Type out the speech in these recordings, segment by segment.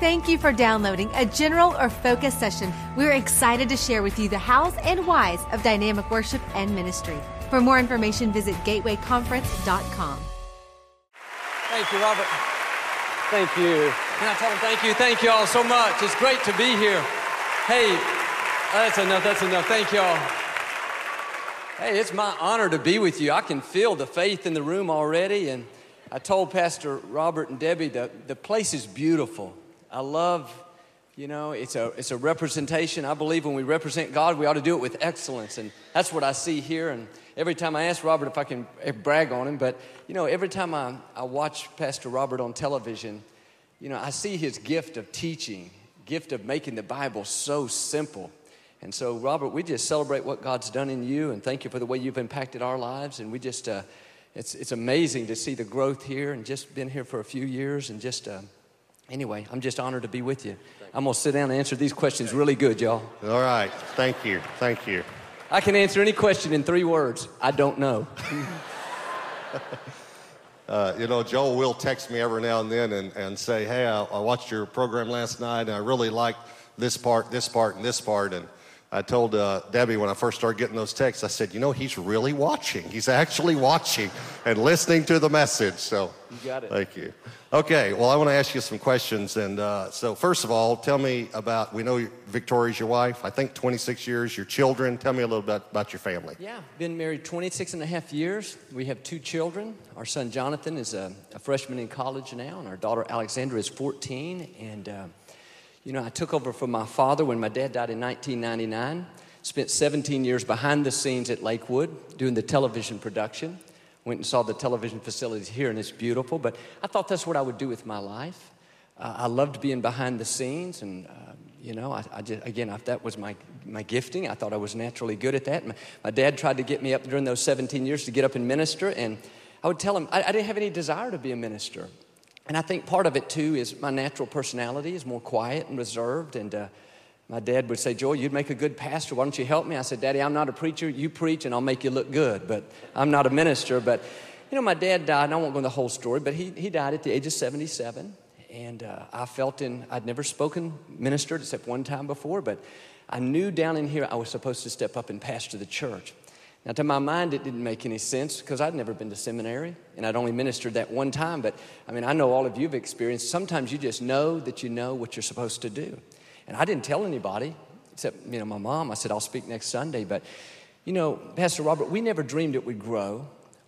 Thank you for downloading a general or focus session. We're excited to share with you the hows and whys of dynamic worship and ministry. For more information, visit gatewayconference.com. Thank you, Robert. Thank you. Can I tell him thank you? Thank you all so much. It's great to be here. Hey, that's enough. That's enough. Thank you all. Hey, it's my honor to be with you. I can feel the faith in the room already. And I told Pastor Robert and Debbie that the place is beautiful. I love, you know, it's a, it's a representation. I believe when we represent God, we ought to do it with excellence. And that's what I see here. And every time I ask Robert if I can brag on him, but, you know, every time I, I watch Pastor Robert on television, you know, I see his gift of teaching, gift of making the Bible so simple. And so, Robert, we just celebrate what God's done in you and thank you for the way you've impacted our lives. And we just, uh, it's, it's amazing to see the growth here and just been here for a few years. And just, uh, anyway, I'm just honored to be with you. I'm going to sit down and answer these questions really good, y'all. All right. Thank you. Thank you. I can answer any question in three words I don't know. Uh, you know, Joel will text me every now and then and, and say, Hey, I, I watched your program last night and I really liked this part, this part, and this part. And I told uh, Debbie when I first started getting those texts, I said, you know, he's really watching. He's actually watching and listening to the message. So, you got it. Thank you. Okay, well, I want to ask you some questions. And uh, so, first of all, tell me about, we know Victoria's your wife, I think 26 years, your children. Tell me a little bit about your family. Yeah, been married 26 and a half years. We have two children. Our son Jonathan is a, a freshman in college now, and our daughter Alexandra is 14. And uh, you know, I took over from my father when my dad died in 1999. Spent 17 years behind the scenes at Lakewood doing the television production. Went and saw the television facilities here, and it's beautiful. But I thought that's what I would do with my life. Uh, I loved being behind the scenes, and uh, you know, I, I just again, I, that was my my gifting. I thought I was naturally good at that. My, my, dad tried to get me up during those 17 years to get up and minister, and I would tell him I, I didn't have any desire to be a minister. And I think part of it too is my natural personality is more quiet and reserved. And uh, my dad would say, Joel, you'd make a good pastor. Why don't you help me? I said, Daddy, I'm not a preacher. You preach and I'll make you look good. But I'm not a minister. But, you know, my dad died, and I won't go into the whole story, but he, he died at the age of 77. And uh, I felt in, I'd never spoken, ministered except one time before, but I knew down in here I was supposed to step up and pastor the church. Now, to my mind, it didn't make any sense because I'd never been to seminary and I'd only ministered that one time. But I mean, I know all of you have experienced sometimes you just know that you know what you're supposed to do. And I didn't tell anybody except, you know, my mom. I said, I'll speak next Sunday. But, you know, Pastor Robert, we never dreamed it would grow.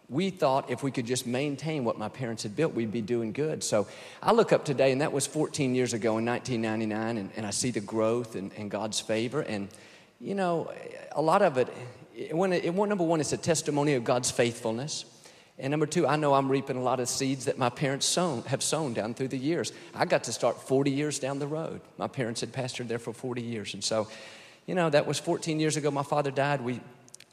We thought if we could just maintain what my parents had built, we'd be doing good. So I look up today, and that was 14 years ago in 1999, and, and I see the growth and, and God's favor. And, you know, a lot of it when it, number one, it's a testimony of God's faithfulness. And number two, I know I'm reaping a lot of seeds that my parents sown, have sown down through the years. I got to start 40 years down the road. My parents had pastored there for 40 years. And so, you know, that was 14 years ago. My father died. We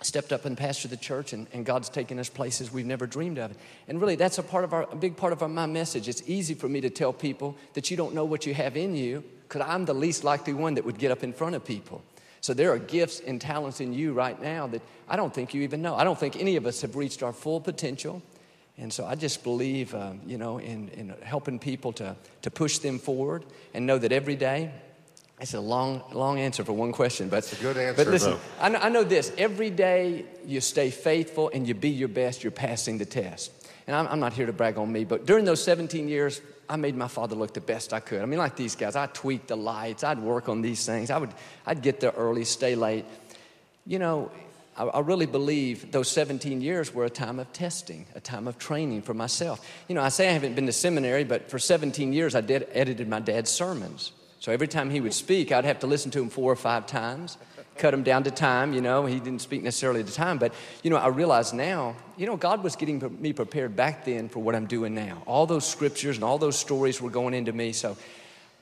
stepped up and pastored the church, and, and God's taken us places we've never dreamed of. And really, that's a part of our, a big part of our, my message. It's easy for me to tell people that you don't know what you have in you, because I'm the least likely one that would get up in front of people. So there are gifts and talents in you right now that I don't think you even know. I don't think any of us have reached our full potential. And so I just believe, uh, you know, in, in helping people to, to push them forward and know that every day, it's a long, long answer for one question, but it's a good answer. But listen, I know, I know, this: every day you stay faithful and you be your best, you're passing the test. And I'm, I'm not here to brag on me, but during those 17 years, I made my father look the best I could. I mean, like these guys, I'd tweak the lights, I'd work on these things, I would, I'd get there early, stay late. You know, I, I really believe those 17 years were a time of testing, a time of training for myself. You know, I say I haven't been to seminary, but for 17 years I did, edited my dad's sermons. So every time he would speak, I'd have to listen to him four or five times cut him down to time, you know. He didn't speak necessarily to time, but, you know, I realize now, you know, God was getting me prepared back then for what I'm doing now. All those scriptures and all those stories were going into me. So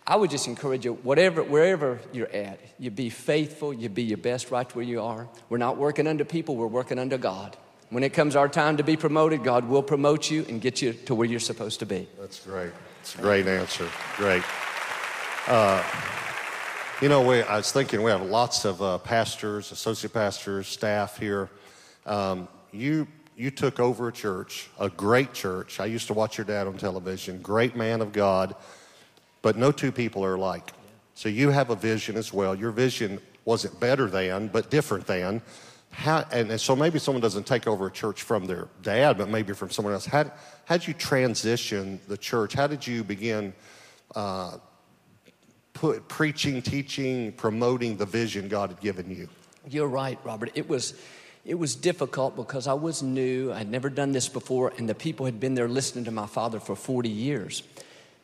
I would just encourage you, whatever, wherever you're at, you be faithful, you be your best right where you are. We're not working under people, we're working under God. When it comes our time to be promoted, God will promote you and get you to where you're supposed to be. That's great. It's a great answer. Great. Uh, you know, we, I was thinking we have lots of uh, pastors, associate pastors, staff here. Um, you you took over a church, a great church. I used to watch your dad on television. Great man of God. but no two people are alike. So you have a vision as well. Your vision wasn't better than, but different than. How, and, so maybe someone doesn't take over a church from their dad, but maybe from someone else. How how'd you transition the church? How did you begin uh, put, preaching, teaching, promoting the vision God had given you? You're right, Robert. It was, it was difficult because I was new. I'd never done this before, and the people had been there listening to my father for 40 years.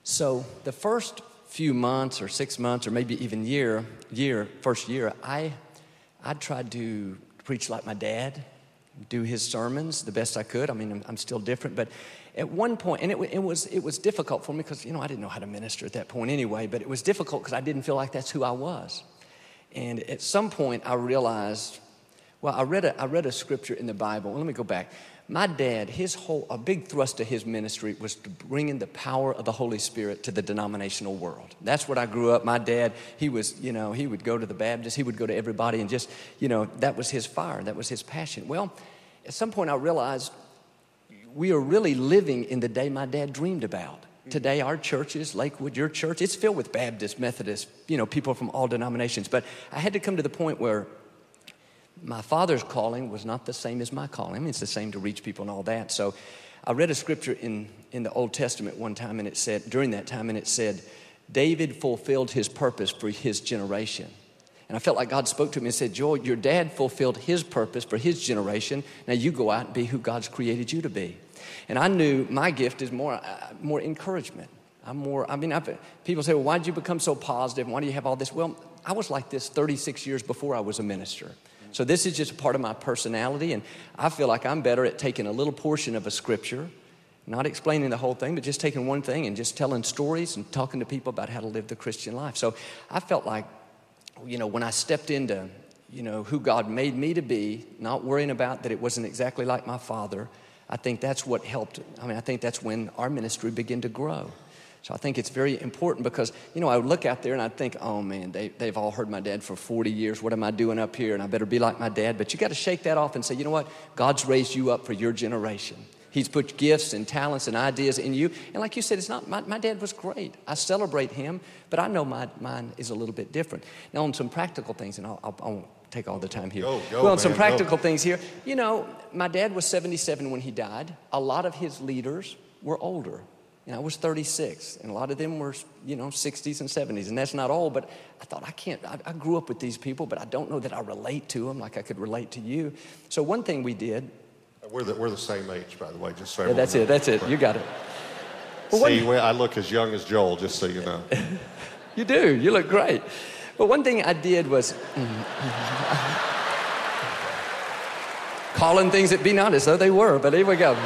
So the first few months or six months or maybe even year, year, first year, I, I tried to preach like my dad, do his sermons the best I could. I mean, I'm, I'm still different, but at one point, and it, it, was, it was difficult for me because, you know, I didn't know how to minister at that point anyway, but it was difficult because I didn't feel like that's who I was. And at some point, I realized, well, I read a, I read a scripture in the Bible. Let me go back. My dad, his whole, a big thrust of his ministry was to bring in the power of the Holy Spirit to the denominational world. That's what I grew up. My dad, he was, you know, he would go to the Baptist, he would go to everybody and just, you know, that was his fire, that was his passion. Well, at some point I realized we are really living in the day my dad dreamed about. Mm-hmm. Today, our churches, Lakewood, your church, it's filled with Baptist, Methodist, you know, people from all denominations. But I had to come to the point where my father's calling was not the same as my calling. I mean, it's the same to reach people and all that. So I read a scripture in, in the Old Testament one time, and it said, during that time, and it said, David fulfilled his purpose for his generation. And I felt like God spoke to me and said, Joel, your dad fulfilled his purpose for his generation. Now you go out and be who God's created you to be. And I knew my gift is more, uh, more encouragement. I'm more, I mean, I've, people say, well, why did you become so positive? Why do you have all this? Well, I was like this 36 years before I was a minister. So this is just a part of my personality. And I feel like I'm better at taking a little portion of a scripture, not explaining the whole thing, but just taking one thing and just telling stories and talking to people about how to live the Christian life. So I felt like, you know, when I stepped into, you know, who God made me to be, not worrying about that it wasn't exactly like my father, I think that's what helped. I mean, I think that's when our ministry began to grow. So I think it's very important because, you know, I would look out there and I'd think, oh man, they, they've all heard my dad for 40 years. What am I doing up here? And I better be like my dad. But you got to shake that off and say, you know what? God's raised you up for your generation. He's put gifts and talents and ideas in you. And like you said, it's not, my, my dad was great. I celebrate him, but I know my, mine is a little bit different. Now, on some practical things, and I'll, I'll, I will not take all the time here. Go, go, well, on some practical go. things here, you know, my dad was 77 when he died. A lot of his leaders were older. And I was 36, and a lot of them were, you know, 60s and 70s, and that's not old, but I thought, I can't, I, I grew up with these people, but I don't know that I relate to them like I could relate to you. So one thing we did, We're the, we're the same age, by the way, just so yeah, everyone that's it, that's it, you got it. Well, See, well, I look as young as Joel, just so you know. You do. You look great. But one thing I did was calling things that be not as though they were, but here we go.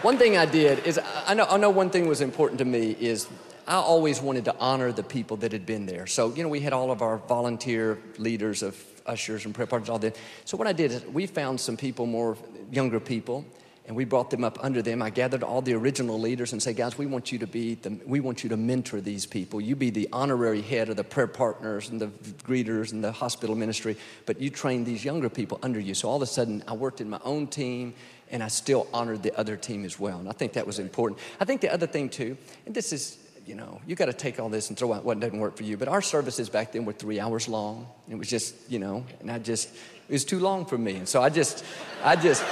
one thing I did is I know, I know one thing was important to me is I always wanted to honor the people that had been there. So, you know, we had all of our volunteer leaders of ushers and prayer partners, all that. So what I did is we found some people, more younger people, and we brought them up under them. I gathered all the original leaders and said, guys, we want you to be the, we want you to mentor these people. You be the honorary head of the prayer partners and the greeters and the hospital ministry, but you train these younger people under you. So all of a sudden, I worked in my own team and I still honored the other team as well. And I think that was important. I think the other thing too, and this is, you know, you got to take all this and throw out what doesn't work for you. But our services back then were three hours long. It was just, you know, and I just, it was too long for me. And so I just, I just,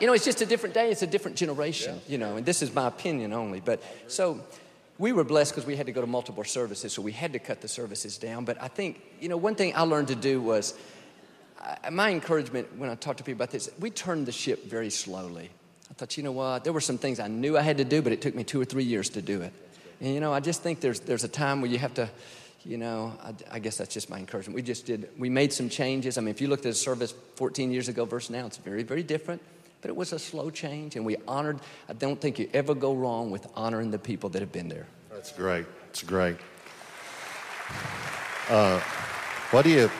you know, it's just a different day. It's a different generation, you know, and this is my opinion only. But so we were blessed because we had to go to multiple services, so we had to cut the services down. But I think, you know, one thing I learned to do was I, my encouragement when I talk to people about this, we turned the ship very slowly. I thought, you know what, there were some things I knew I had to do, but it took me two or three years to do it. And, you know, I just think there's, there's a time where you have to, you know, I, I guess that's just my encouragement. We just did, we made some changes. I mean, if you looked at a service 14 years ago versus now, it's very, very different. But it was a slow change, and we honored. I don't think you ever go wrong with honoring the people that have been there. That's great. It's great. Uh, what do you,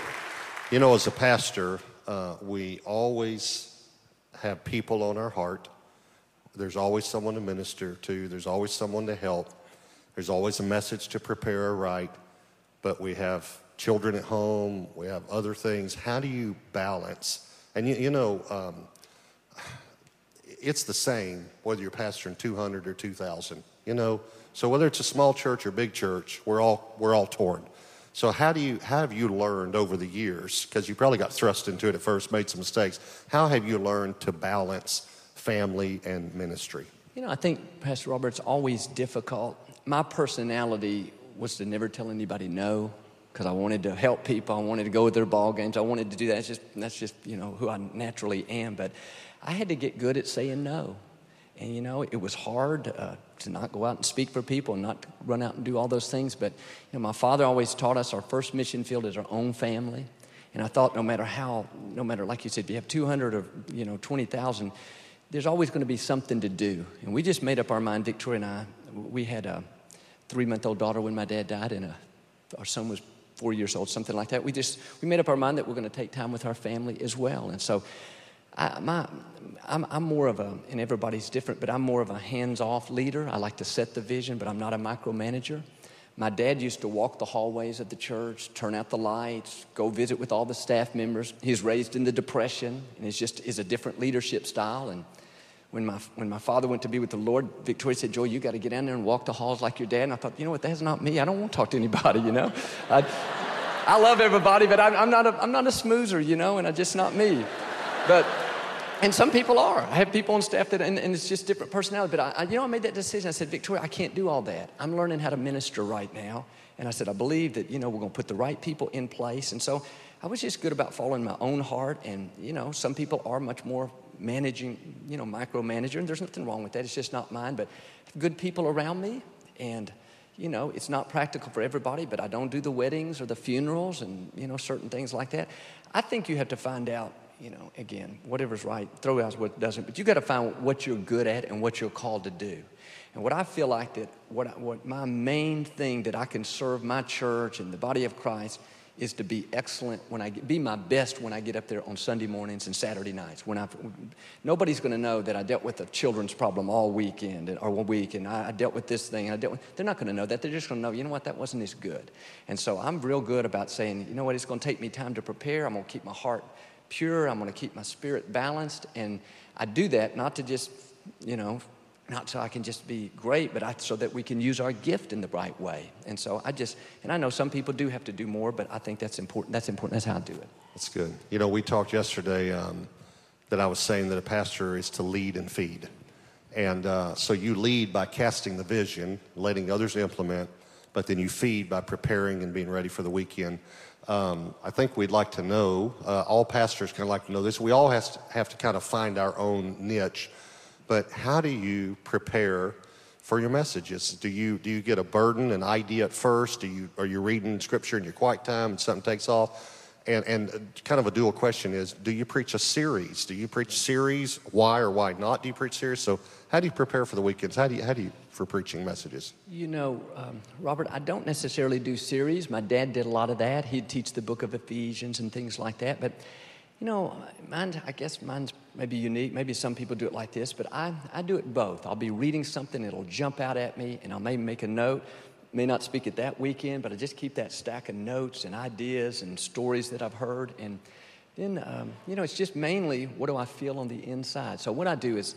you know, as a pastor, uh, we always have people on our heart. There's always someone to minister to, there's always someone to help, there's always a message to prepare write, but we have children at home, we have other things. How do you balance? And you, you know, um, it's the same whether you're pastoring 200 or 2,000. You know, so whether it's a small church or big church, we're all we're all torn. So how do you how have you learned over the years? Because you probably got thrust into it at first, made some mistakes. How have you learned to balance family and ministry? You know, I think Pastor Robert's always difficult. My personality was to never tell anybody no because I wanted to help people. I wanted to go to their ball games. I wanted to do that. It's just, that's just, you know, who I naturally am. But I had to get good at saying no. And, you know, it was hard uh, to not go out and speak for people and not run out and do all those things. But, you know, my father always taught us our first mission field is our own family. And I thought no matter how, no matter, like you said, if you have 200 or, you know, 20,000, there's always going to be something to do. And we just made up our mind, Victoria and I, we had a three month old daughter when my dad died, and a, our son was four years old, something like that. We just we made up our mind that we're going to take time with our family as well. And so, I, my, I'm, I'm more of a, and everybody's different, but I'm more of a hands-off leader. I like to set the vision, but I'm not a micromanager. My dad used to walk the hallways of the church, turn out the lights, go visit with all the staff members. He's raised in the Depression, and it's just is a different leadership style. And when my, when my father went to be with the Lord, Victoria said, Joel, you got to get down there and walk the halls like your dad. And I thought, you know what, that's not me. I don't want to talk to anybody, you know. I, I love everybody, but I, am I'm, not a, I'm not a smoozer, you know, and I'm just not me. But, and some people are. I have people on staff that, and, and it's just different personality. But I, I, you know, I made that decision. I said, Victoria, I can't do all that. I'm learning how to minister right now. And I said, I believe that, you know, we're going to put the right people in place. And so I was just good about following my own heart. And, you know, some people are much more managing, you know, micromanager, and there's nothing wrong with that. It's just not mine, but good people around me, and you know, it's not practical for everybody, but I don't do the weddings or the funerals and, you know, certain things like that. I think you have to find out, you know, again, whatever's right, throw out what doesn't, but you got to find what you're good at and what you're called to do. And what I feel like that, what, what my main thing that I can serve my church and the body of Christ is to be excellent when I get, be my best when I get up there on Sunday mornings and Saturday nights. When I, nobody's going to know that I dealt with a children's problem all weekend or one week, and I, I dealt with this thing. And I dealt with, they're not going to know that. They're just going to know, you know what, that wasn't as good. And so I'm real good about saying, you know what, it's going to take me time to prepare. I'm going to keep my heart pure. I'm going to keep my spirit balanced, and I do that not to just, you know, not so I can just be great, but I, so that we can use our gift in the right way. And so I just, and I know some people do have to do more, but I think that's important. That's important. That's how I do it. That's good. You know, we talked yesterday um, that I was saying that a pastor is to lead and feed. And uh, so you lead by casting the vision, letting others implement, but then you feed by preparing and being ready for the weekend. Um, I think we'd like to know, uh, all pastors kind of like to know this. We all has to, have to kind of find our own niche but how do you prepare for your messages? Do you, do you get a burden, an idea at first? Do you, are you reading scripture in your quiet time and something takes off? And, and kind of a dual question is do you preach a series? Do you preach series? Why or why not do you preach series? So, how do you prepare for the weekends? How do you, how do you for preaching messages? You know, um, Robert, I don't necessarily do series. My dad did a lot of that. He'd teach the book of Ephesians and things like that. But you know, mine, I guess mine's maybe unique. Maybe some people do it like this, but I, I do it both. I'll be reading something, it'll jump out at me, and I'll maybe make a note. May not speak it that weekend, but I just keep that stack of notes and ideas and stories that I've heard. And then, um, you know, it's just mainly what do I feel on the inside. So, what I do is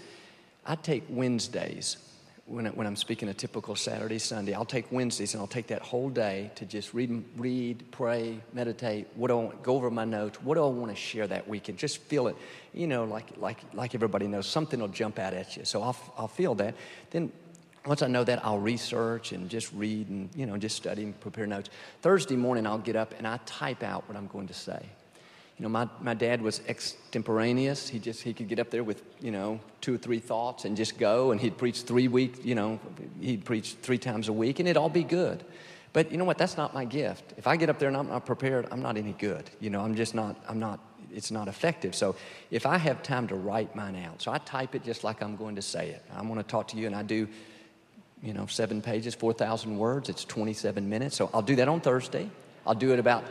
I take Wednesdays when, I, when I'm speaking a typical Saturday, Sunday, I'll take Wednesdays and I'll take that whole day to just read, read, pray, meditate. What do I want, go over my notes? What do I want to share that weekend? Just feel it. You know, like like like everybody knows, something will jump out at you. So I'll I'll feel that. Then once I know that, I'll research and just read and you know just study and prepare notes. Thursday morning, I'll get up and I type out what I'm going to say. You know, my, my dad was extemporaneous. He just, he could get up there with, you know, two or three thoughts and just go, and he'd preach three weeks, you know, he'd preach three times a week, and it'd all be good. But you know what? That's not my gift. If I get up there and I'm not prepared, I'm not any good. You know, I'm just not, I'm not, it's not effective. So if I have time to write mine out, so I type it just like I'm going to say it. I'm going to talk to you, and I do, you know, seven pages, 4,000 words. It's 27 minutes. So I'll do that on Thursday. I'll do it about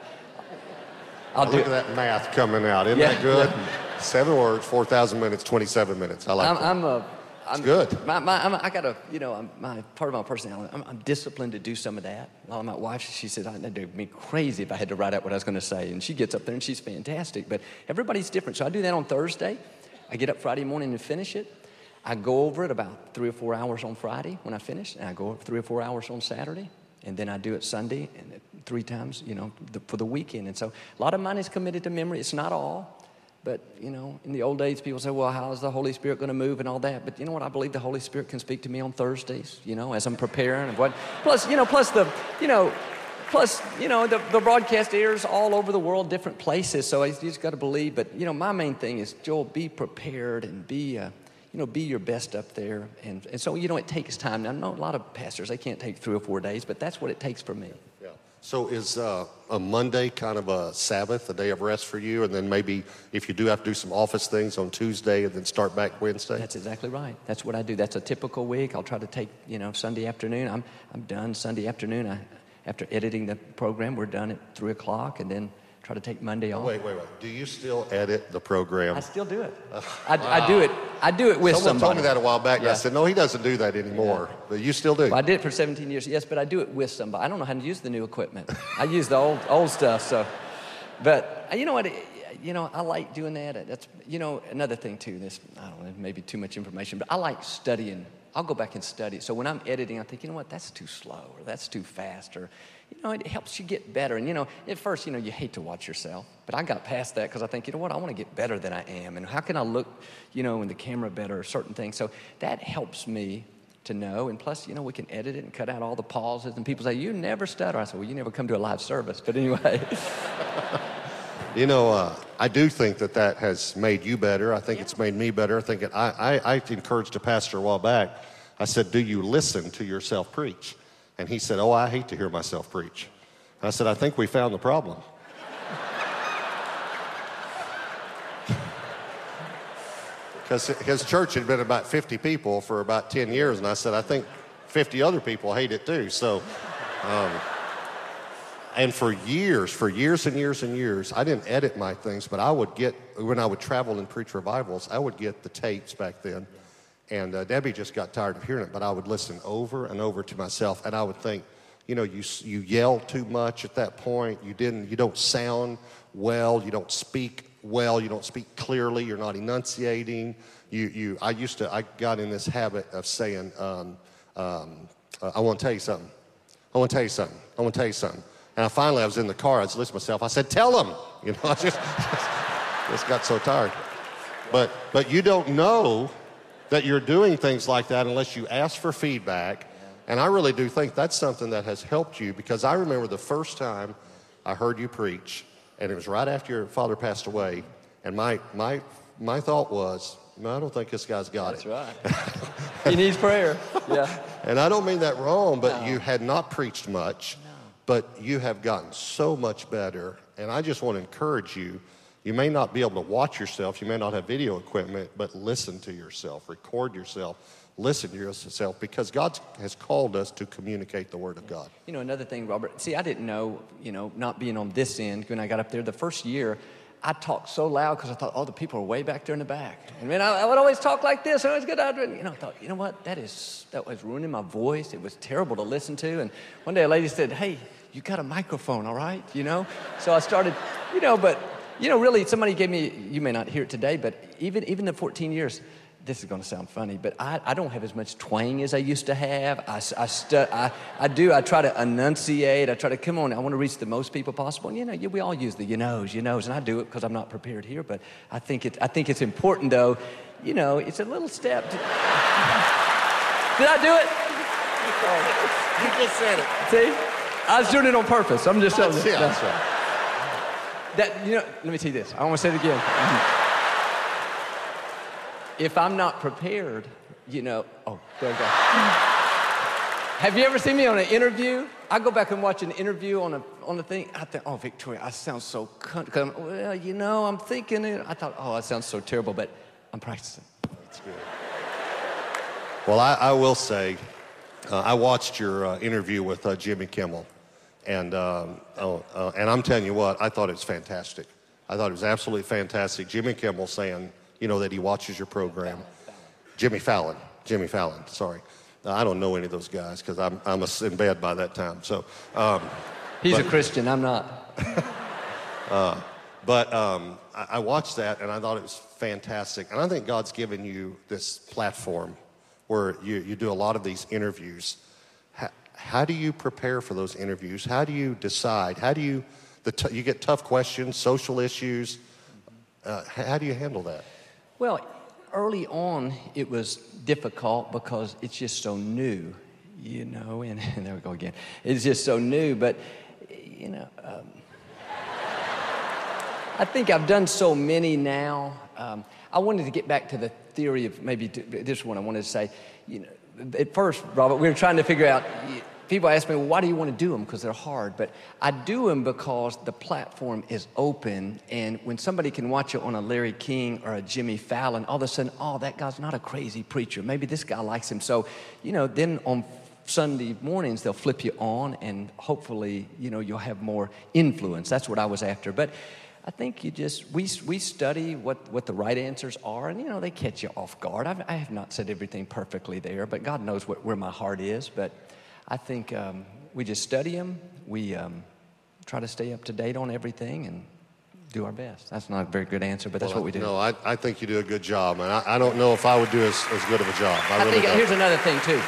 I'll Look at that math coming out. Isn't yeah, that good? Yeah. Seven words, 4,000 minutes, 27 minutes. I like I'm, that. I'm a, I'm, it's good. My, my, I'm, I got a, you know, I'm, my, part of my personality, I'm, I'm, disciplined to do some of that. My wife, she said, I'd be me crazy if I had to write out what I was going to say. And she gets up there and she's fantastic. But everybody's different. So I do that on Thursday. I get up Friday morning and finish it. I go over it about three or four hours on Friday when I finish, and I go over three or four hours on Saturday, and then I do it Sunday and three times, you know, the, for the weekend. And so a lot of mine is committed to memory. It's not all. But, you know, in the old days, people say, well, how is the Holy Spirit going to move and all that? But you know what? I believe the Holy Spirit can speak to me on Thursdays, you know, as I'm preparing and what. Plus, you know, plus the, you know, plus, you know, the, the broadcast airs all over the world, different places. So you just got to believe. But, you know, my main thing is, Joel, be prepared and be, uh, you know, be your best up there. And, and so, you know, it takes time. Now, I know a lot of pastors, they can't take three or four days, but that's what it takes for me. Yeah. So is uh, a Monday kind of a Sabbath, a day of rest for you? And then maybe if you do have to do some office things on Tuesday and then start back Wednesday? That's exactly right. That's what I do. That's a typical week. I'll try to take, you know, Sunday afternoon. I'm, I'm done Sunday afternoon. I, after editing the program, we're done at 3 o'clock and then try to take Monday off. Wait, wait, wait. Do you still edit the program? I still do it. I, I do it. I do it with Someone somebody. told me that a while back, and I said, no, he doesn't do that anymore. But you still do. Well, I did it for 17 years, yes, but I do it with somebody. I don't know how to use the new equipment. I use the old old stuff. So, but uh, you know what? You know, I like doing that. That's you know another thing too. This I don't know, maybe too much information, but I like studying. I'll go back and study. So when I'm editing, I think, you know what? That's too slow, or that's too fast, or you know, it helps you get better. And you know, at first, you know, you hate to watch yourself, but I got past that because I think, you know what? I want to get better than I am, and how can I look, you know, in the camera better, or certain things. So that helps me to know. And plus, you know, we can edit it and cut out all the pauses. And people say, You never stutter. I said, Well, you never come to a live service. But anyway, You know, uh, I do think that that has made you better. I think it's made me better. I think it, I, I, I encouraged a pastor a while back. I said, Do you listen to yourself preach? And he said, Oh, I hate to hear myself preach. I said, I think we found the problem. Because his church had been about 50 people for about 10 years, and I said, I think 50 other people hate it too. So, um, and for years, for years and years and years, I didn't edit my things, but I would get, when I would travel and preach revivals, I would get the tapes back then. And uh, Debbie just got tired of hearing it, but I would listen over and over to myself, and I would think, you know, you, you yell too much at that point. You didn't, you don't sound well. You don't speak well. You don't speak clearly. You're not enunciating. You, you, I used to, I got in this habit of saying, um, um, uh, I want to tell you something. I want to tell you something. I want to tell you something. And I finally, I was in the car. I was listening to myself. I said, "Tell them." You know, I just, just got so tired. But but you don't know that you're doing things like that unless you ask for feedback. And I really do think that's something that has helped you because I remember the first time I heard you preach, and it was right after your father passed away. And my my my thought was, no, I don't think this guy's got that's it. That's right. he needs prayer. Yeah. And I don't mean that wrong, but you had not preached much, but you have gotten so much better. And I just want to encourage you. You may not be able to watch yourself, you may not have video equipment, but listen to yourself, record yourself, listen to yourself, because God has called us to communicate the Word of God. You know, another thing, Robert, see, I didn't know, you know, not being on this end when I got up there the first year, I talked so loud because I thought, oh, the people are way back there in the back. And man, I, I would always talk like this. I always get out. And, you know, I thought, you know what? That is, that was ruining my voice. It was terrible to listen to. And one day a lady said, hey, you got a microphone, all right? You know? So I started, you know, but, you know, really, somebody gave me, you may not hear it today, but even, even the 14 years, this is going to sound funny, but I, I don't have as much twang as I used to have. I, I, stu- I, I do. I try to enunciate. I try to come on. I want to reach the most people possible. And you know, we all use the you knows, you knows, and I do it because I'm not prepared here. But I think it. I think it's important, though. You know, it's a little step. To... Did I do it? You just said it. See, I was doing it on purpose. I'm just telling you. Yeah, that's right. That you know, let me tell you this. I want to say it again. if I'm not prepared, you know, oh, there we go. Have you ever seen me on an interview? I go back and watch an interview on a on a thing. I think, oh, Victoria, I sound so. Con- well, you know, I'm thinking it. I thought, oh, I sound so terrible, but I'm practicing. That's good. Well, I, I will say, uh, I watched your uh, interview with uh, Jimmy Kimmel, and um, oh, uh, and I'm telling you what, I thought it was fantastic. I thought it was absolutely fantastic. Jimmy Kimmel saying, you know, that he watches your program. Jimmy Fallon, Jimmy Fallon. Sorry, Uh, I don't know any of those guys because I'm I'm a- in bed by that time. So. Um, He's a Christian. I'm not. But um, I, I watched that and I thought it was fantastic. And I think God's given you this platform where you, you do a lot of these interviews. How, do you prepare for those interviews? How do you decide? How do you, the t- you get tough questions, social issues. Uh, how do you handle that? Well, early on, it was difficult because it's just so new, you know, and, and there we go again. It's just so new, but, you know, um, I think I've done so many now. Um, I wanted to get back to the theory of maybe this one. I wanted to say, you know, at first, Robert, we were trying to figure out. People ask me, well, why do you want to do them? Because they're hard. But I do them because the platform is open. And when somebody can watch it on a Larry King or a Jimmy Fallon, all of a sudden, oh, that guy's not a crazy preacher. Maybe this guy likes him. So, you know, then on Sunday mornings, they'll flip you on, and hopefully, you know, you'll have more influence. That's what I was after. But I think you just, we, we study what, what the right answers are, and you know, they catch you off guard. I've, I have not said everything perfectly there, but God knows what, where my heart is. But I think um, we just study them, we um, try to stay up to date on everything, and do our best. That's not a very good answer, but that's well, what we do. No, I, I think you do a good job, and I, I don't know if I would do as, as good of a job. I, I really think don't. here's another thing, too.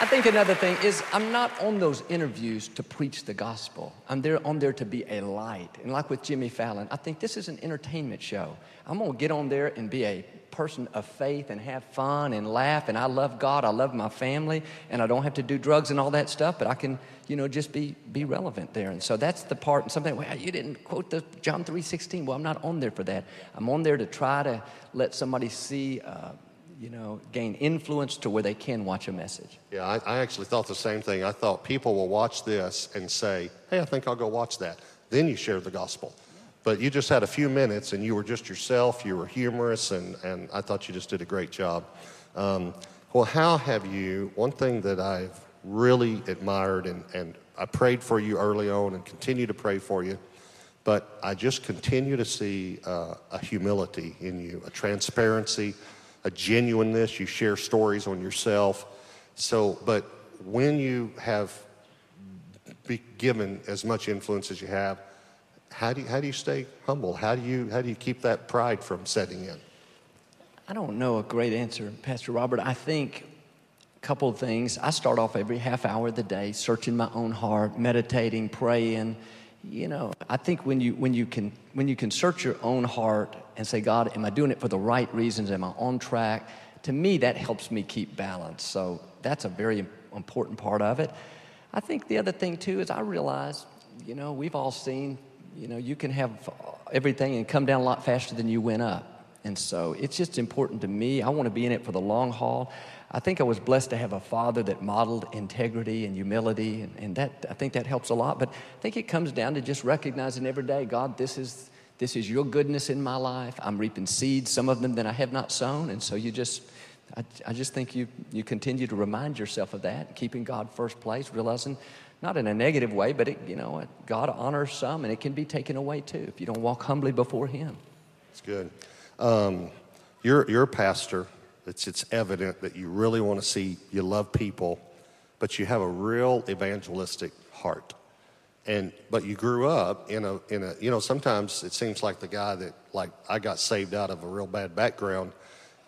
I think another thing is I'm not on those interviews to preach the gospel. I'm there on there to be a light. And like with Jimmy Fallon, I think this is an entertainment show. I'm going to get on there and be a person of faith and have fun and laugh and I love God, I love my family, and I don't have to do drugs and all that stuff, but I can, you know, just be be relevant there. And so that's the part and something, well, you didn't quote the John 3:16. Well, I'm not on there for that. I'm on there to try to let somebody see uh, you know, gain influence to where they can watch a message. Yeah, I, I, actually thought the same thing. I thought people will watch this and say, hey, I think I'll go watch that. Then you share the gospel. But you just had a few minutes and you were just yourself, you were humorous, and, and I thought you just did a great job. Um, well, how have you, one thing that I've really admired and, and I prayed for you early on and continue to pray for you, but I just continue to see uh, a humility in you, a transparency a genuineness. You share stories on yourself. So, but when you have be given as much influence as you have, how do you, how do you stay humble? How do you how do you keep that pride from setting in? I don't know a great answer, Pastor Robert. I think a couple of things. I start off every half hour of the day searching my own heart, meditating, praying. You know, I think when you when you can when you can search your own heart and say, God, am I doing it for the right reasons? Am I on track? To me, that helps me keep balance. So that's a very important part of it. I think the other thing too is I realize, you know, we've all seen, you know, you can have everything and come down a lot faster than you went up. And so it's just important to me. I want to be in it for the long haul. I think I was blessed to have a father that modeled integrity and humility, and, and that I think that helps a lot. But I think it comes down to just recognizing every day, God, this is this is your goodness in my life. I'm reaping seeds, some of them that I have not sown. And so you just, I, I just think you, you continue to remind yourself of that, keeping God first place, realizing not in a negative way, but it, you know, God honors some and it can be taken away too if you don't walk humbly before Him. It's good. Um, you're, you're a pastor. It's, it's evident that you really want to see, you love people, but you have a real evangelistic heart and but you grew up in a in a you know sometimes it seems like the guy that like I got saved out of a real bad background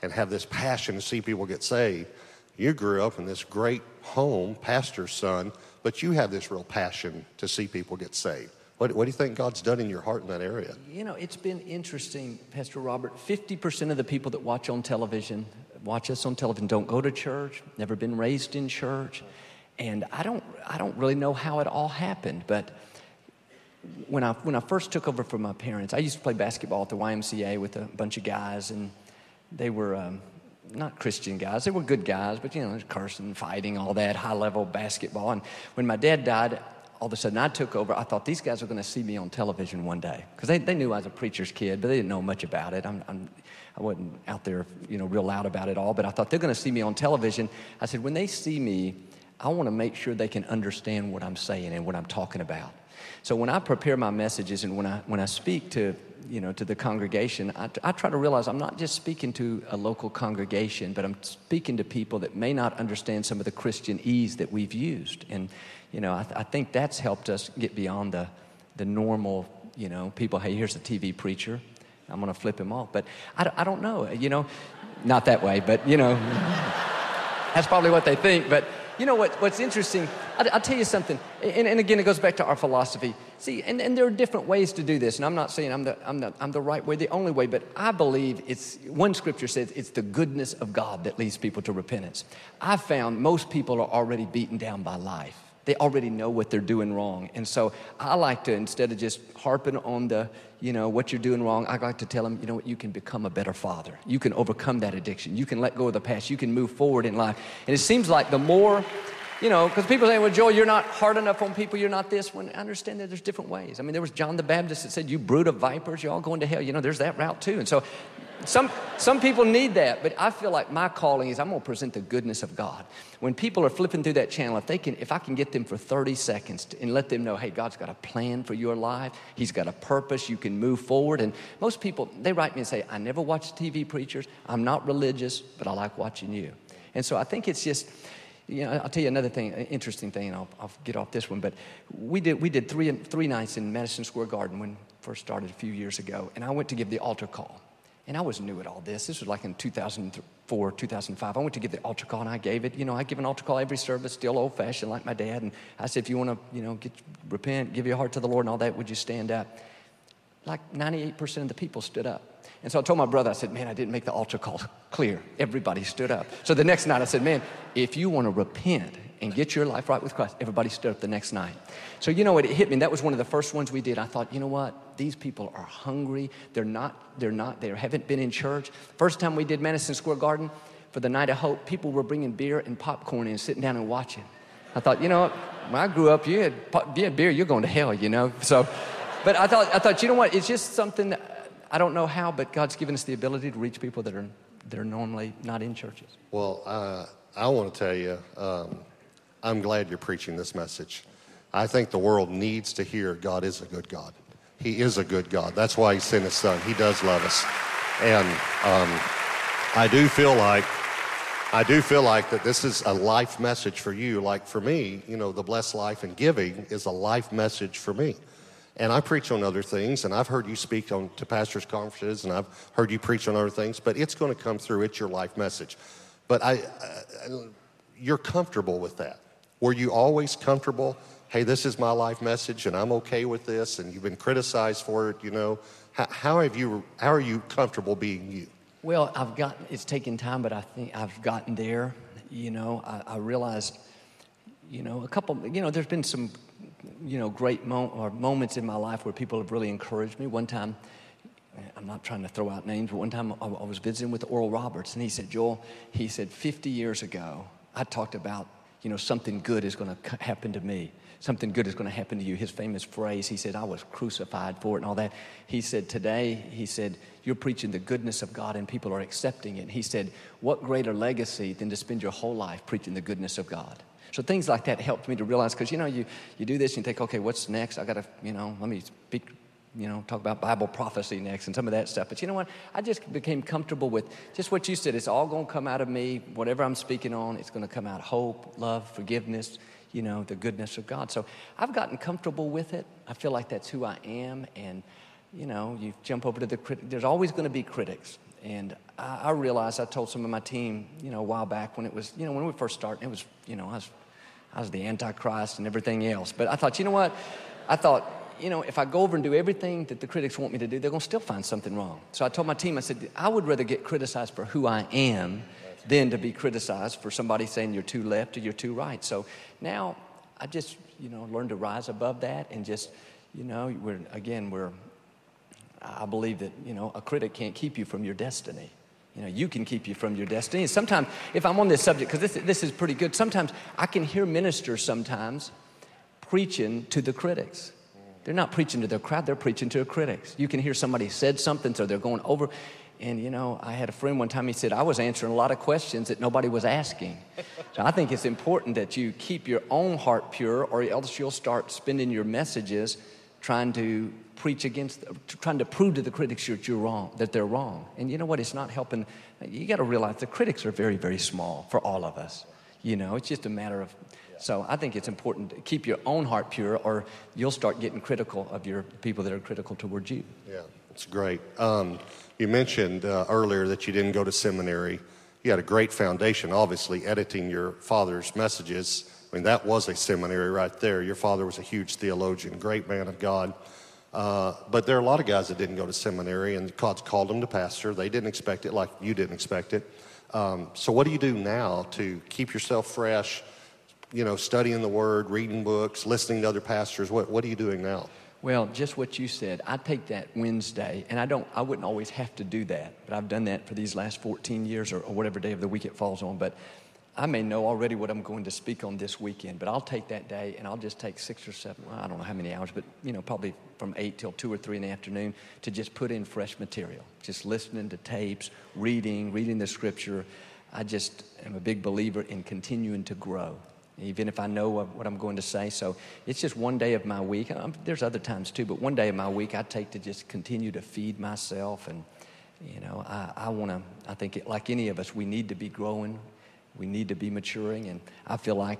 and have this passion to see people get saved. You grew up in this great home, pastor's son, but you have this real passion to see people get saved. What, what do you think God's done in your heart in that area? You know, it's been interesting, Pastor Robert. 50% of the people that watch on television, watch us on television, don't go to church, never been raised in church. And I don't, I don't really know how it all happened, but when I, when I first took over from my parents, I used to play basketball at the YMCA with a bunch of guys, and they were um, not Christian guys. They were good guys, but you know, cursing, fighting, all that, high level basketball. And when my dad died, all of a sudden I took over. I thought these guys are going to see me on television one day because they, they knew I was a preacher's kid, but they didn't know much about it. I'm, I'm, I wasn't out there, you know, real loud about it all, but I thought they're going to see me on television. I said, when they see me, I want to make sure they can understand what I'm saying and what I'm talking about. So when I prepare my messages and when I, when I speak to, you know, to the congregation, I, I try to realize I'm not just speaking to a local congregation, but I'm speaking to people that may not understand some of the Christianese that we've used. And, you know, I, th- I think that's helped us get beyond the, the normal you know, people, hey, here's a TV preacher. I'm going to flip him off. But I, I don't know, you know, not that way, but, you know, that's probably what they think. But you know what, what's interesting? I'll, I'll tell you something. And, and, again, it goes back to our philosophy. See, and, and there are different ways to do this. And I'm not saying I'm the, I'm, the, I'm the right way, the only way, but I believe it's, one scripture says it's the goodness of God that leads people to repentance. I've found most people are already beaten down by life. They already know what they're doing wrong. And so I like to, instead of just harping on the, you know, what you're doing wrong, I like to tell them, you know what, you can become a better father. You can overcome that addiction. You can let go of the past. You can move forward in life. And it seems like the more, you know, because people say, well, Joel, you're not hard enough on people. You're not this. When I understand that there's different ways. I mean, there was John the Baptist that said, you brood of vipers, you're all going to hell. You know, there's that route too. And so some, some people need that, but I feel like my calling is I'm going to present the goodness of God. When people are flipping through that channel, if they can, if I can get them for 30 seconds to, and let them know, hey, God's got a plan for your life. He's got a purpose. You can move forward. And most people, they write me and say, I never watch TV preachers. I'm not religious, but I like watching you. And so I think it's just, you know, I'll tell you another thing, uh, interesting thing, and I'll, I'll get off this one. But we did, we did three, three nights in Madison Square Garden when first started a few years ago, and I went to give the altar call. And I was new at all this. This was like in 2004, 2005. I went to give the altar call and I gave it. You know, I give an altar call every service, still old fashioned like my dad. And I said, if you want to, you know, get, repent, give your heart to the Lord and all that, would you stand up? Like 98% of the people stood up. And so I told my brother, I said, man, I didn't make the altar call clear. Everybody stood up. So the next night I said, man, if you want to repent and get your life right with Christ, everybody stood up the next night. So you know what, it hit me. That was one of the first ones we did. I thought, you know what? These people are hungry. They're not, they're not, they haven't been in church. First time we did Madison Square Garden for the Night of Hope, people were bringing beer and popcorn and sitting down and watching. I thought, you know what? When I grew up, you had, you had beer, you're going to hell, you know? So, but I thought, I thought, you know what? It's just something that, I don't know how, but God's given us the ability to reach people that are, that are normally not in churches. Well, uh, I want to tell you, um, I'm glad you're preaching this message. I think the world needs to hear God is a good God. He is a good God. That's why He sent His Son. He does love us. And um, I do feel like, I do feel like that this is a life message for you. Like for me, you know, the blessed life and giving is a life message for me. And I preach on other things, and I've heard you speak on to pastors' conferences, and I've heard you preach on other things, but it's going to come through. It's your life message. But I, I, you're comfortable with that. Were you always comfortable? Hey, this is my life message, and I'm okay with this, and you've been criticized for it, you know. How, how have you, how are you comfortable being you? Well, I've gotten, it's taken time, but I think I've gotten there. You know, I, I realized, you know, a couple, you know, there's been some you know, great mo- or moments in my life where people have really encouraged me. One time, I'm not trying to throw out names, but one time I, I was visiting with Oral Roberts, and he said, Joel, he said, 50 years ago, I talked about, you know, something good is going to happen to me. Something good is going to happen to you. His famous phrase, he said, I was crucified for it and all that. He said, Today, he said, you're preaching the goodness of God and people are accepting it. He said, What greater legacy than to spend your whole life preaching the goodness of God? So things like that helped me to realize because you know you, you do this and you think, okay, what's next? I gotta, you know, let me speak, you know, talk about Bible prophecy next and some of that stuff. But you know what? I just became comfortable with just what you said. It's all gonna come out of me. Whatever I'm speaking on, it's gonna come out hope, love, forgiveness, you know, the goodness of God. So I've gotten comfortable with it. I feel like that's who I am. And you know, you jump over to the critic. There's always going to be critics. And I, I, realized, I told some of my team, you know, a while back when it was, you know, when we first started, it was, you know, I was I was the Antichrist and everything else. But I thought, you know what? I thought, you know, if I go over and do everything that the critics want me to do, they're going to still find something wrong. So I told my team, I said, I would rather get criticized for who I am than to be criticized for somebody saying you're too left or you're too right. So now I just, you know, learned to rise above that and just, you know, we're, again, we're, I believe that, you know, a critic can't keep you from your destiny. You know, you can keep you from your destiny. And sometimes, if I'm on this subject, because this, this is pretty good, sometimes I can hear ministers sometimes preaching to the critics. They're not preaching to their crowd, they're preaching to the critics. You can hear somebody said something, so they're going over. And you know, I had a friend one time, he said, I was answering a lot of questions that nobody was asking. So I think it's important that you keep your own heart pure, or else you'll start spending your messages trying to preach against, trying to prove to the critics that you're wrong, that they're wrong. And you know what? It's not helping. You got to realize the critics are very, very small for all of us. You know, it's just a matter of So I think it's important to keep your own heart pure, or you'll start getting critical of your people that are critical towards you. Yeah, it's great. Um, you mentioned uh, earlier that you didn't go to seminary. You had a great foundation, obviously, editing your father's messages. I mean, that was a seminary right there. Your father was a huge theologian, great man of God. Uh, but there are a lot of guys that didn't go to seminary, and God called them to pastor. They didn't expect it like you didn't expect it. Um, so, what do you do now to keep yourself fresh? You know, studying the Word, reading books, listening to other pastors. What What are you doing now? Well, just what you said. I take that Wednesday, and I don't. I wouldn't always have to do that, but I've done that for these last 14 years, or, or whatever day of the week it falls on. But I may know already what I'm going to speak on this weekend, but I'll take that day and I'll just take six or seven, well, I don't know how many hours, but you know, probably from eight till two or three in the afternoon to just put in fresh material, just listening to tapes, reading, reading the scripture. I just am a big believer in continuing to grow, even if I know what I'm going to say. So it's just one day of my week. Um, there's other times too, but one day of my week I take to just continue to feed myself. And, you know, I, I want to, I think, it, like any of us, we need to be growing we need to be maturing. And I feel like,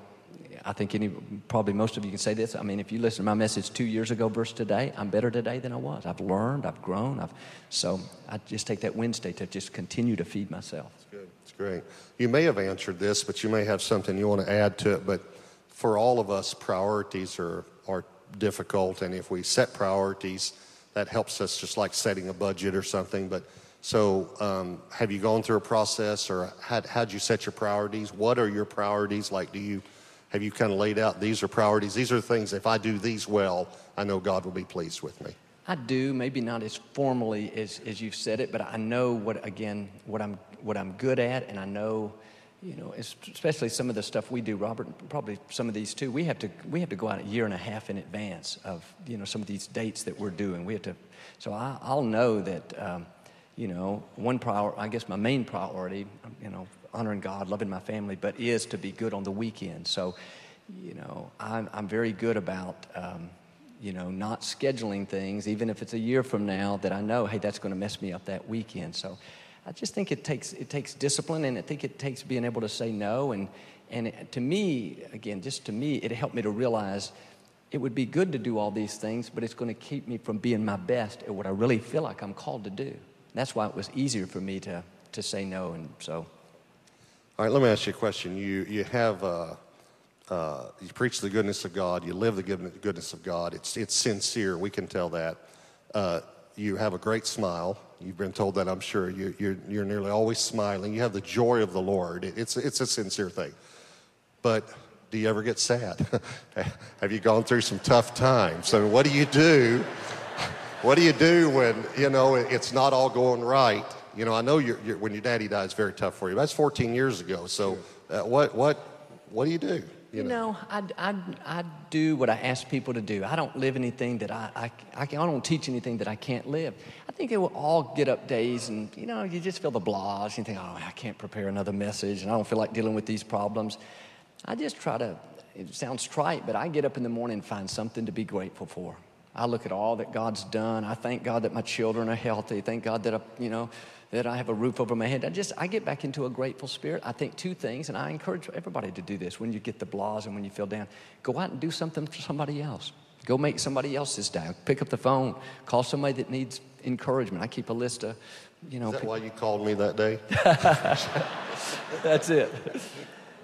I think any, probably most of you can say this. I mean, if you listen to my message two years ago versus today, I'm better today than I was. I've learned, I've grown. I've, so I just take that Wednesday to just continue to feed myself. That's good. That's great. You may have answered this, but you may have something you want to add to it. But for all of us, priorities are, are difficult. And if we set priorities, that helps us just like setting a budget or something. But so, um, have you gone through a process, or how how'd you set your priorities? What are your priorities? Like, do you have you kind of laid out these are priorities? These are things. If I do these well, I know God will be pleased with me. I do, maybe not as formally as, as you've said it, but I know what again what I'm what I'm good at, and I know, you know, especially some of the stuff we do, Robert, probably some of these too. We have to we have to go out a year and a half in advance of you know some of these dates that we're doing. We have to, so I, will know that. Um, you know, one prior, I guess my main priority, you know, honoring God, loving my family, but is to be good on the weekend. So, you know, I'm, I'm very good about, um, you know, not scheduling things, even if it's a year from now that I know, hey, that's going to mess me up that weekend. So I just think it takes, it takes discipline and I think it takes being able to say no. And, and it, to me, again, just to me, it helped me to realize it would be good to do all these things, but it's going to keep me from being my best at what I really feel like I'm called to do. That's why it was easier for me to, to say no. And so. All right, let me ask you a question. You, you have, uh, uh, you preach the goodness of God, you live the goodness of God. It's, it's sincere, we can tell that. Uh, you have a great smile. You've been told that, I'm sure. You, you're, you're nearly always smiling. You have the joy of the Lord. It's, it's a sincere thing. But do you ever get sad? have you gone through some tough times? So, what do you do what do you do when, you know, it's not all going right? You know, I know you're, you're, when your daddy died, it's very tough for you. That's 14 years ago. So uh, what, what, what do you do? You know, I, I, I do what I ask people to do. I don't live anything that I, I, I, I don't teach anything that I can't live. I think it will all get up days and, you know, you just feel the blahs. You think, oh, I can't prepare another message and I don't feel like dealing with these problems. I just try to, it sounds trite, but I get up in the morning and find something to be grateful for. I look at all that God's done. I thank God that my children are healthy. Thank God that I, you know, that I have a roof over my head. I just I get back into a grateful spirit. I think two things, and I encourage everybody to do this when you get the blahs and when you feel down. Go out and do something for somebody else. Go make somebody else's day. Pick up the phone. Call somebody that needs encouragement. I keep a list of, you know. Is that why you called me that day? That's it.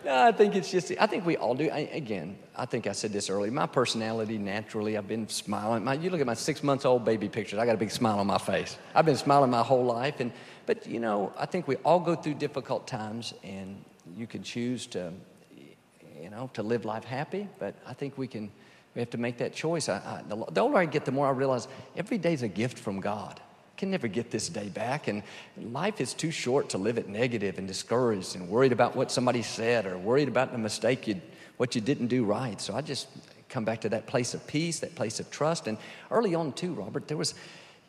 No, I think it's just, I think we all do. I, again, I think I said this earlier. My personality, naturally, I've been smiling. My, you look at my six months old baby pictures, I got a big smile on my face. I've been smiling my whole life. And, but, you know, I think we all go through difficult times, and you can choose to, you know, to live life happy. But I think we can, we have to make that choice. I, I, the, the older I get, the more I realize every day is a gift from God can never get this day back. And life is too short to live it negative and discouraged and worried about what somebody said or worried about the mistake you, what you didn't do right. So I just come back to that place of peace, that place of trust. And early on, too, Robert, there was,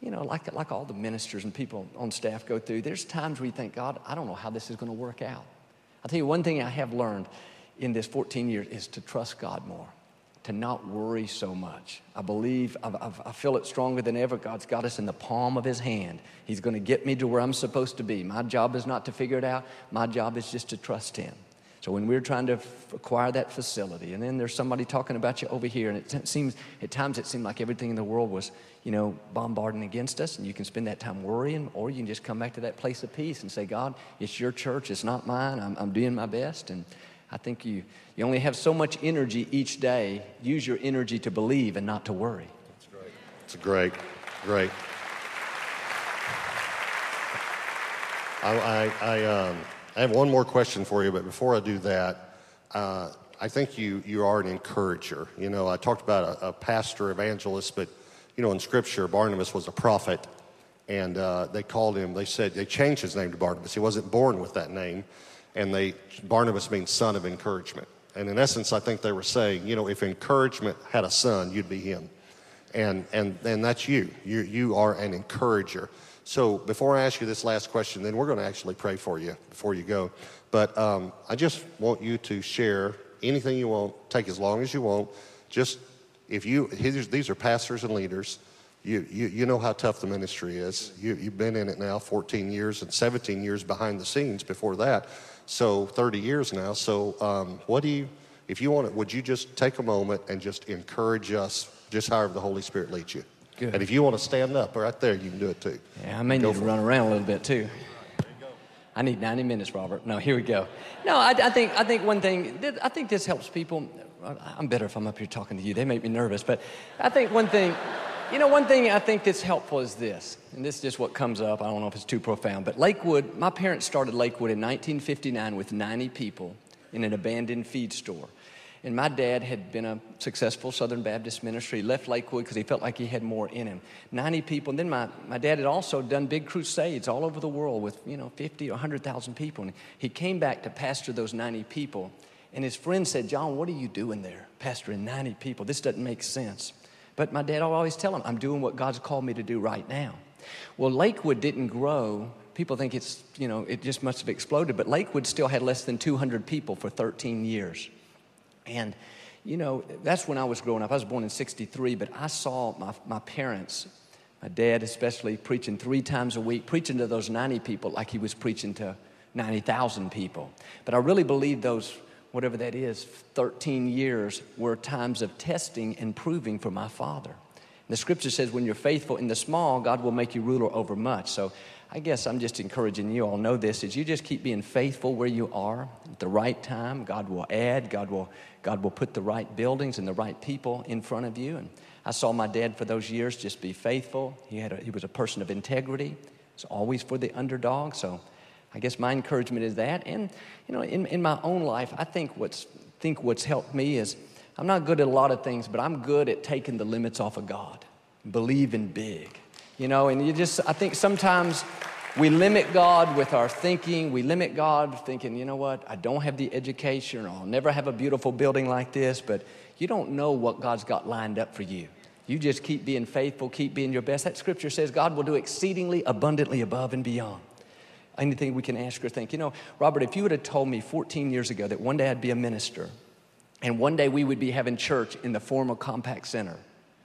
you know, like, like all the ministers and people on staff go through, there's times where you think, God, I don't know how this is going to work out. I'll tell you one thing I have learned in this 14 years is to trust God more to not worry so much. I believe, I, I, feel it stronger than ever. God's got us in the palm of His hand. He's going to get me to where I'm supposed to be. My job is not to figure it out, my job is just to trust Him. So when we're trying to f- acquire that facility, and then there's somebody talking about you over here, and it t- seems at times it seemed like everything in the world was, you know, bombarding against us, and you can spend that time worrying, or you can just come back to that place of peace and say, God, it's your church, it's not mine. I'm, I'm doing my best, and I think you you only have so much energy each day. Use your energy to believe and not to worry. That's great. It's great, great. I, I, I, um, I have one more question for you, but before I do that, uh, I think you, you are an encourager. You know, I talked about a, a, pastor, evangelist, but, you know, in Scripture, Barnabas was a prophet, and uh, they called him, they said, they changed his name to Barnabas. He wasn't born with that name, and they, Barnabas means son of encouragement. And in essence, I think they were saying, you know, if encouragement had a son, you'd be him. And, and, and that's you. you. You are an encourager. So before I ask you this last question, then we're going to actually pray for you before you go. But um, I just want you to share anything you want, take as long as you want. Just if you, these are pastors and leaders. You, you, you know how tough the ministry is. You, you've been in it now 14 years and 17 years behind the scenes before that. So 30 years now. So um, what do you, if you want it, would you just take a moment and just encourage us, just however the Holy Spirit leads you? Good. And if you want to stand up right there, you can do it too. Yeah, I may go need to run it. around a little bit too. I need 90 minutes, Robert. No, here we go. No, I, I, think I think one thing. I think this helps people. I'm better if I'm up here talking to you. They make me nervous, but I think one thing. You know, one thing I think that's helpful is this, and this is just what comes up. I don't know if it's too profound, but Lakewood. My parents started Lakewood in 1959 with 90 people in an abandoned feed store. And my dad had been a successful Southern Baptist ministry. He left Lakewood because he felt like he had more in him. 90 people. And then my, my dad had also done big crusades all over the world with, you know, 50 or 100,000 people. And he came back to pastor those 90 people. And his friend said, John, what are you doing there, pastoring 90 people? This doesn't make sense. But my dad always tell him, I'm doing what God's called me to do right now. Well, Lakewood didn't grow. People think it's, you know, it just must have exploded. But Lakewood still had less than 200 people for 13 years. And, you know, that's when I was growing up. I was born in 63, but I saw my, my parents, my dad especially, preaching three times a week, preaching to those 90 people like he was preaching to 90,000 people. But I really believe those, whatever that is, 13 years were times of testing and proving for my father. The scripture says, when you're faithful in the small, God will make you ruler over much. So I guess I'm just encouraging you all know this is you just keep being faithful where you are at the right time. God will add, God will, God will put the right buildings and the right people in front of you. And I saw my dad for those years just be faithful. He, had a, he was a person of integrity. It's always for the underdog. So I guess my encouragement is that. And, you know, in, in my own life, I think what's, think what's helped me is I'm not good at a lot of things, but I'm good at taking the limits off of God, believing big. You know, and you just, I think sometimes we limit God with our thinking. We limit God thinking, you know what, I don't have the education, or I'll never have a beautiful building like this, but you don't know what God's got lined up for you. You just keep being faithful, keep being your best. That scripture says God will do exceedingly abundantly above and beyond anything we can ask or think. You know, Robert, if you would have told me 14 years ago that one day I'd be a minister and one day we would be having church in the former Compaq Center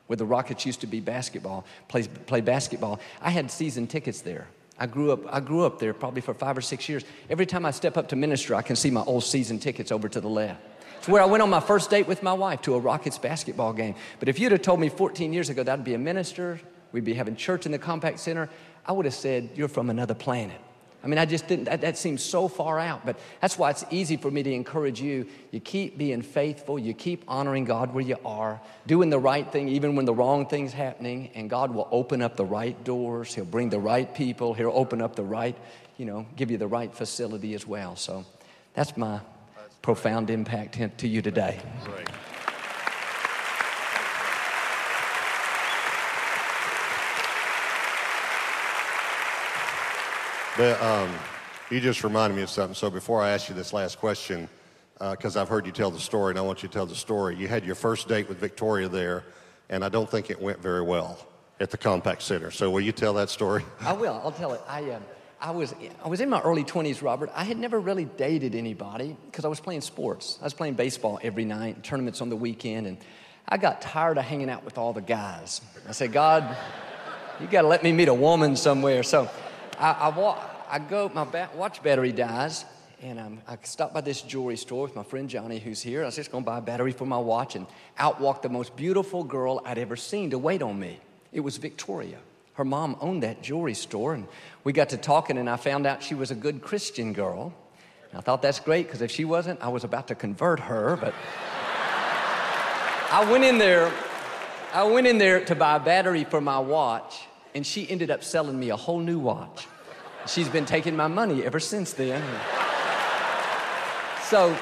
where the Rockets used to be basketball, play, play basketball, I had season tickets there. I grew up, I grew up there probably for five or six years. Every time I step up to minister, I can see my old season tickets over to the left. It's where I went on my first date with my wife to a Rockets basketball game. But if you'd have told me 14 years ago that I'd be a minister, we'd be having church in the Compaq Center, I would have said, You're from another planet. I mean, I just didn't, that, that, seems so far out. But that's why it's easy for me to encourage you. You keep being faithful, you keep honoring God where you are, doing the right thing even when the wrong thing's happening, and God will open up the right doors. He'll bring the right people, He'll open up the right, you know, give you the right facility as well. So that's my profound impact to you today. Great. But, um, you just reminded me of something. So before I ask you this last question, because uh, I've heard you tell the story, and I want you to tell the story. You had your first date with Victoria there, and I don't think it went very well at the Compaq Center. So will you tell that story? I will. I'll tell it. I, uh, I, was, I was in my early 20s, Robert. I had never really dated anybody because I was playing sports. I was playing baseball every night, tournaments on the weekend, and I got tired of hanging out with all the guys. I said, God, you got to let me meet a woman somewhere. So I, I, I go, my ba- watch battery dies, and um, I by this jewelry store with my friend Johnny, who's here. I was just going to buy a battery for my watch, and out walked the most beautiful girl I'd ever seen to wait on me. It was Victoria. Her mom owned that jewelry store, and we got to talking, and I found out she was a good Christian girl. And I thought that's great because if she wasn't, I was about to convert her, but I went in there. I went in there to buy a battery for my watch, and she ended up selling me a whole new watch. She's been taking my money ever since then. So,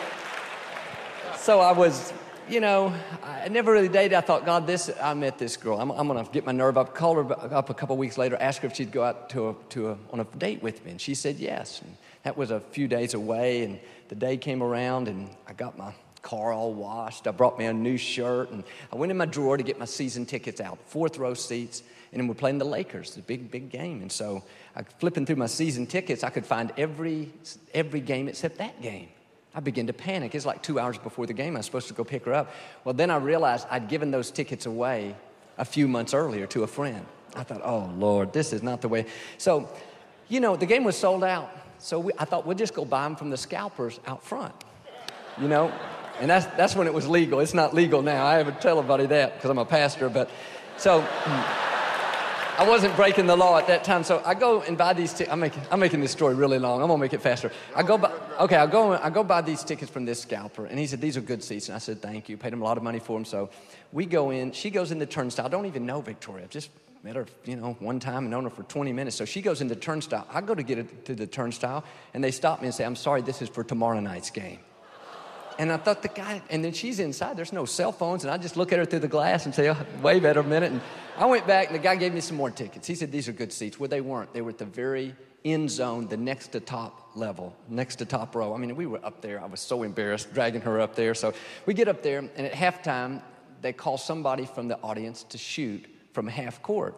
so I was, you know, I never really dated. I thought, God, this, I met this girl. I'm, I'm going to get my nerve up. Call her up a couple weeks later, ask her if she'd go out to a, to a, on a date with me. And she said yes. And that was a few days away. And the day came around, and I got my car all washed. I brought me a new shirt, and I went in my drawer to get my season tickets out, fourth row seats. And we're playing the Lakers, the big, big game. And so I flipping through my season tickets, I could find every, every game except that game. I began to panic. It's like two hours before the game. I was supposed to go pick her up. Well, then I realized I'd given those tickets away a few months earlier to a friend. I thought, oh, Lord, this is not the way. So, you know, the game was sold out. So we, I thought we'll just go buy them from the scalpers out front, you know? And that's, that's when it was legal. It's not legal now. I haven't tell anybody that because I'm a pastor. But so. Mm. I wasn't breaking the law at that time. So I go and buy these tickets. I'm making, I'm making this story really long. I'm going to make it faster. I go buy, okay, I go, I go buy these tickets from this scalper. And he said, these are good seats. And I said, thank you. Paid him a lot of money for them. So we go in. She goes in the turnstile. I don't even know Victoria. I've just met her, you know, one time and known her for 20 minutes. So she goes in the turnstile. I go to get it to the turnstile. And they stop me and say, I'm sorry, this is for tomorrow night's game. And I thought the guy, and then she's inside. There's no cell phones, and I just look at her through the glass and say, oh, "Wave at her a minute." And I went back, and the guy gave me some more tickets. He said these are good seats. Well, they weren't. They were at the very end zone, the next to top level, next to top row. I mean, we were up there. I was so embarrassed dragging her up there. So we get up there, and at halftime, they call somebody from the audience to shoot from half court.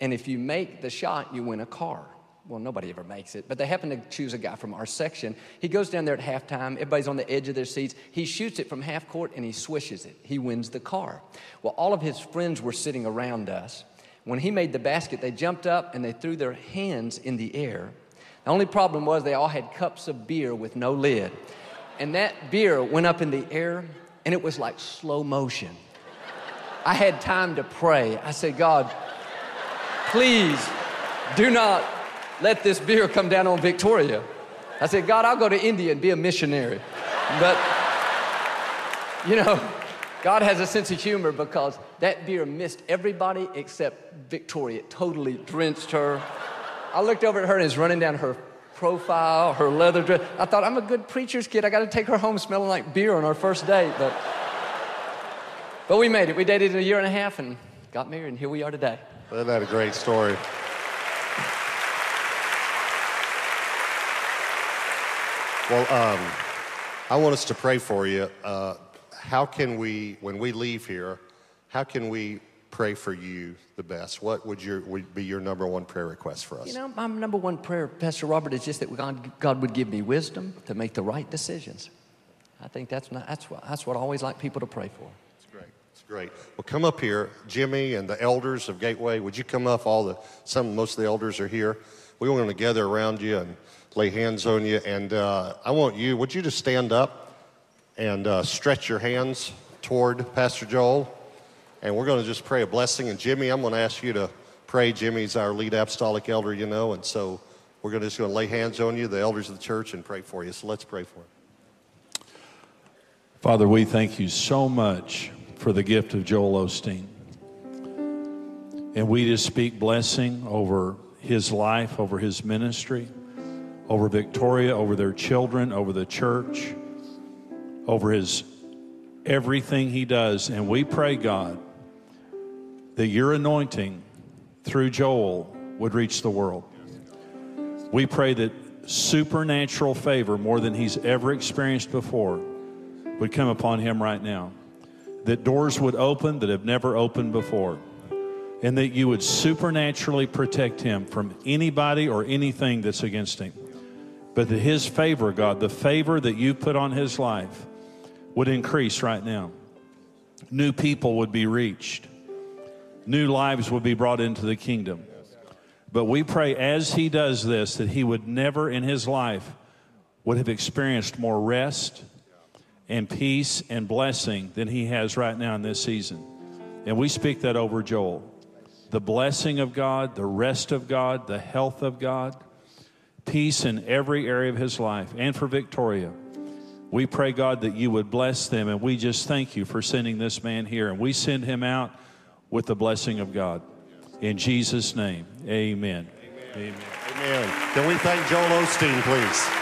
And if you make the shot, you win a car well, nobody ever makes it, but they happen to choose a guy from our section. He goes down there at halftime. Everybody's on the edge of their seats. He shoots it from half court and he swishes it. He wins the car. Well, all of his friends were sitting around us. When he made the basket, they jumped up and they threw their hands in the air. The only problem was they all had cups of beer with no lid. And that beer went up in the air and it was like slow motion. I had time to pray. I said, God, please do not let this beer come down on Victoria. I said, God, I'll go to India and be a missionary. But, you know, God has a sense of humor because that beer missed everybody except Victoria. It totally drenched her. I looked over at her and it's running down her profile, her leather dress. I thought, I'm a good preacher's kid. I got to take her home smelling like beer on our first date. But, but we made it. We dated a year and a half and got married, and here we are today. Isn't that a great story? Well, um, I want us to pray for you. Uh, how can we, when we leave here, how can we pray for you the best? What would your would be your number one prayer request for us? You know, my number one prayer, Pastor Robert, is just that God, God would give me wisdom to make the right decisions. I think that's not, that's what that's what I always like people to pray for. It's great. It's great. Well, come up here, Jimmy and the elders of Gateway. Would you come up? All the some most of the elders are here. We want to gather around you and lay hands on you. And uh, I want you, would you just stand up and uh, stretch your hands toward Pastor Joel? And we're going to just pray a blessing. And Jimmy, I'm going to ask you to pray. Jimmy's our lead apostolic elder, you know. And so we're going to just going to lay hands on you, the elders of the church, and pray for you. So let's pray for him. Father, we thank you so much for the gift of Joel Osteen. And we just speak blessing over his life, over his ministry over Victoria, over their children, over the church, over his everything he does. And we pray, God, that your anointing through Joel would reach the world. We pray that supernatural favor, more than he's ever experienced before, would come upon him right now. That doors would open that have never opened before. And that you would supernaturally protect him from anybody or anything that's against him but that His favor, God, the favor that you put on His life, would increase right now. New people would be reached, new lives would be brought into the kingdom. But we pray as He does this that He would never in His life would have experienced more rest and peace and blessing than he has right now in this season. And we speak that over Joel. The blessing of God, the rest of God, the health of God, peace in every area of his life, and for Victoria. We pray, God, that you would bless them, and we just thank you for sending this man here. And we send him out with the blessing of God. In Jesus' name, amen. Amen. amen. Can we thank Joel Osteen, please?